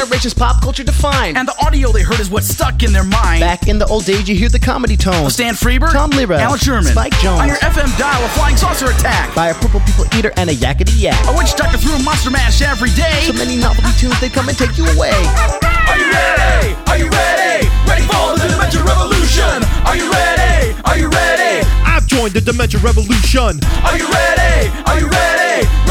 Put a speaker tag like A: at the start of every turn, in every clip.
A: generation's pop culture defined.
B: And the audio they heard is what stuck in their mind.
A: Back in the old days, you hear the comedy tones.
B: Stan Freberg,
A: Tom Lehrer,
B: Allan Sherman,
A: Spike Jones.
B: On your FM dial, a flying saucer attack.
A: By a purple people eater and a yakety yak.
B: A witch doctor threw a monster mash every day.
A: So many novelty tunes, they come and take you away.
B: Are you ready? Are you ready? Ready for the Dementia Revolution? Are you ready? Are you ready?
C: I've joined the Dementia Revolution.
B: Are you ready? Are you ready?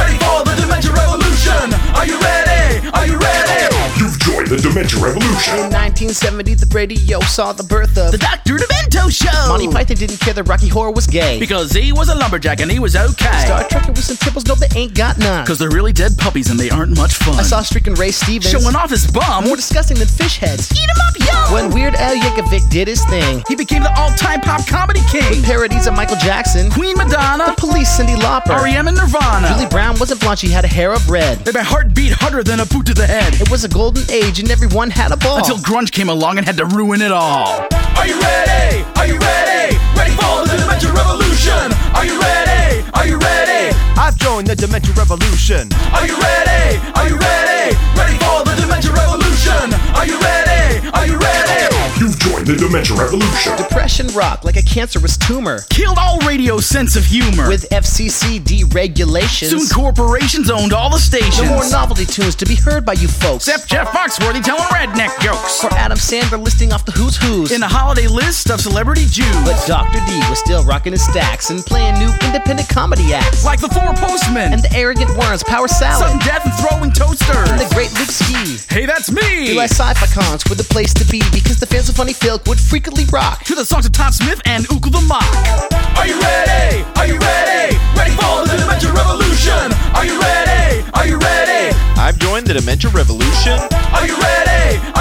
D: Joined Revolution.
A: In 1970, the radio saw the birth of
B: The Dr. Demento Show.
A: Monty Python didn't care that Rocky Horror was gay.
B: Because he was a lumberjack and he was okay.
A: Star Trek with some triples, no, they ain't got none.
B: Because they're really dead puppies and they aren't much fun.
A: I saw Streaking Ray Stevens
B: Showing off his bum.
A: more disgusting than fish heads.
B: Eat him up, yo!
A: When Weird Al Yankovic did his thing,
B: He became the all-time pop comedy king.
A: parodies of Michael Jackson,
B: Queen Madonna, The
A: Police, Cyndi Lauper,
B: R.E.M. and Nirvana.
A: Julie Brown wasn't blonde, she had a hair of red.
B: Made my heart beat harder than a boot to the head.
A: It was a golden age and everyone had a ball.
B: Until grunge came along and had to ruin it all. Are you ready? Are you ready? Ready for the Dementia Revolution? Are you ready? Are you ready?
C: I've joined the Dementia Revolution.
B: Are you ready? Are you ready? Ready for the Dimension Revolution? Are you ready? Are you ready?
D: You've joined the Dementia Revolution.
A: Depression rock like a cancerous tumor.
B: Killed all radio sense of humor.
A: With FCC deregulation.
B: Soon corporations owned all the stations.
A: no more novelty tunes to be heard by you folks.
B: Except Jeff Foxworthy telling redneck jokes.
A: for Adam Sandler listing off the who's who's.
B: In a holiday list of celebrity Jews.
A: but Dr. D was still rocking his stacks and playing new independent comedy acts.
B: like the Four Postmen.
A: and the arrogant worms, Power
B: sudden
A: Salad,
B: death and throwing toasters.
A: and the great Luke Ski.
B: hey, that's me.
A: Eli Sci-Fi Cons were the place to be because the fans of Funny Filk would frequently rock.
B: to the songs of Todd Smith and Ukle the Mock. Are you ready? Are you ready? Ready for the Dementia Revolution? Are you ready? Are you ready?
C: I've joined the Dementia Revolution.
B: Are you ready? Are you ready?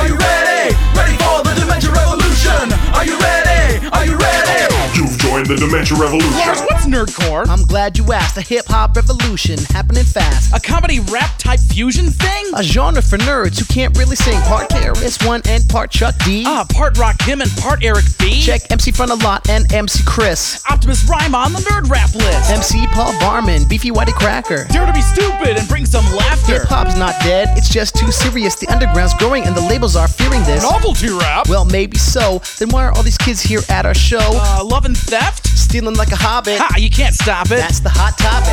B: The Dementia Revolution. what's nerdcore?
A: I'm glad you asked. A hip hop revolution happening fast.
B: A comedy rap type fusion thing?
A: A genre for nerds who can't really sing. Part KRS-One and part Chuck D.
B: Ah, part Rakim and part Eric B.
A: Check MC Frontalot and MC Chris.
B: Optimus Rhyme on the nerd rap list.
A: MC Paul Barman, Beefy Whitey Cracker.
B: Dare to be stupid and bring some laughter.
A: Hip hop's not dead, it's just too serious. The underground's growing and the labels are fearing this.
B: Novelty rap.
A: Well, maybe so. Then why are all these kids here at our show?
B: Uh, love and theft?
A: Stealing like a hobbit.
B: Ha, you can't stop it.
A: That's the hot topic.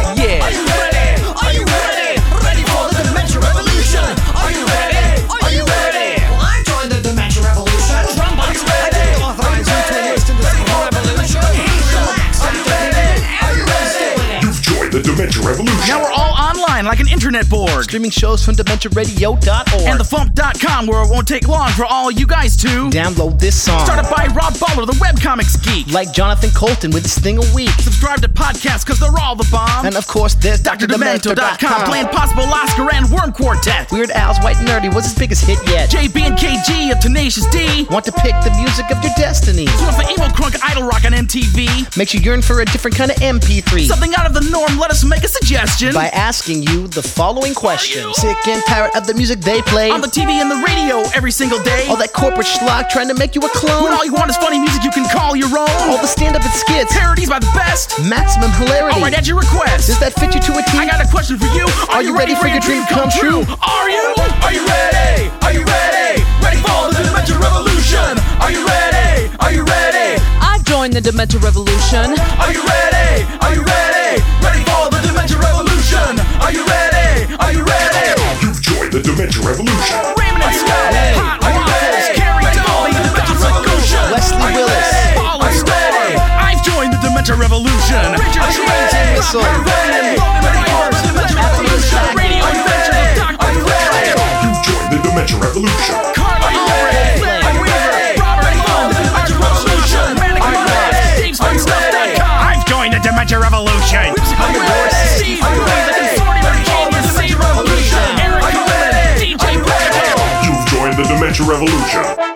B: Like an internet board.
A: Streaming shows from DementiaRadio.org.
B: And thefump.com where it won't take long for all you guys to
A: Download this song.
B: Started by Rob Balder, the webcomics geek.
A: like Jonathan Coulton with his thing a week.
B: Subscribe to podcasts because they're all the bomb.
A: And of course, there's
B: DrDemento.com playing Possible Oscar and Worm Quartet.
A: Weird Al's White Nerdy was his biggest hit yet.
B: JB and KG of Tenacious D.
A: Want to pick the music of your destiny?
B: Tune for emo crunk idol rock on MTV.
A: Makes you yearn for a different kind of MP3.
B: Something out of the norm, let us make a suggestion.
A: By asking you the following question. Sick and tired of the music they play.
B: On the TV and the radio every single day.
A: All that corporate schlock trying to make you a
B: When
A: clone.
B: all you want is funny music you can call your own.
A: All the stand-up and skits.
B: Parodies by the best.
A: Maximum hilarity.
B: Alright, at your request.
A: Does that fit you to a T?
B: I got a question for you. Are,
A: you ready for your dream come true?
B: Are you? Are you ready? Are you ready? Ready for the Dementia Revolution? Are you ready? Are you ready?
E: I've joined the Dementia Revolution.
B: Are you ready? Are you ready? Ready for the Dementia Revolution? Are you ready? Are you ready?
D: You've joined the Dementia Revolution.
B: Raymond and Scott, hot waffles, Carrie Dolly, the Dementia Revolution.
A: Leslie
B: Are you
A: Willis.
B: ready? Are you ready? I've joined the Dementia Revolution. Richard
A: Are you
B: Trains
A: ready?
B: and
A: Whistle.
B: Are you ready? Rivers, Dementia Revolution. Radio Adventure of Dr. Fred.
D: You've joined the Dementia Revolution. Revolution.